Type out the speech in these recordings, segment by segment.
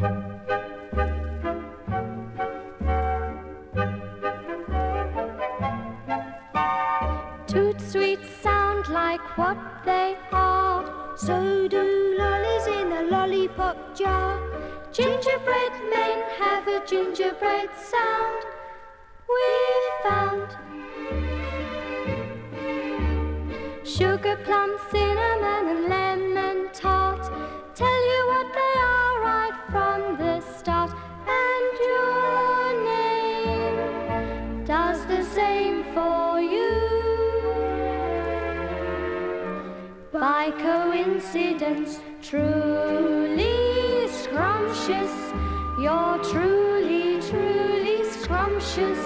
Toot sweet sound like what they are. So do lollies in a lollipop jar. Gingerbread men have a gingerbread sound. We found sugar plum, cinnamon, and lemon Coincidence, truly scrumptious, you're truly, truly scrumptious,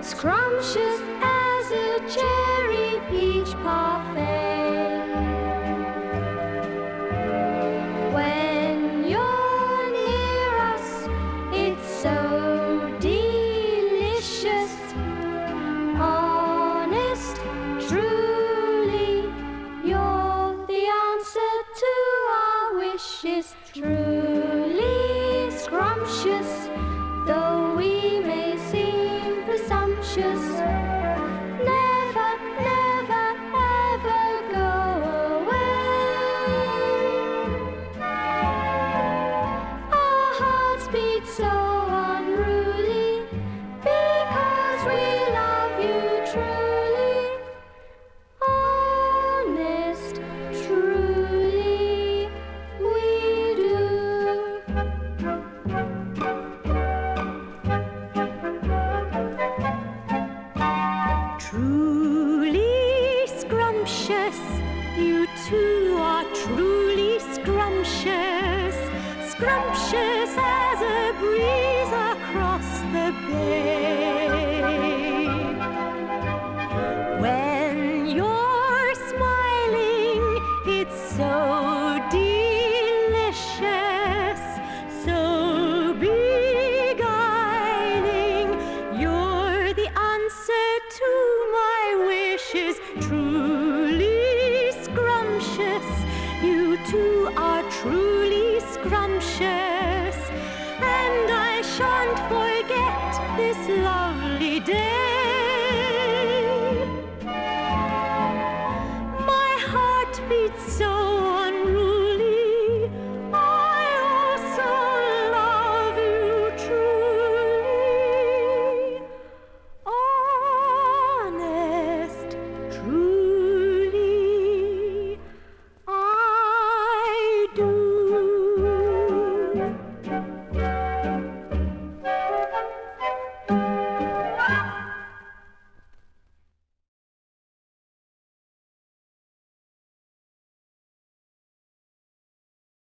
scrumptious as a cherry peach our wishes. Truly scrumptious, you two are truly scrumptious, scrumptious as a breeze across the bay. you two are truly scrumptious, and I shan't forget this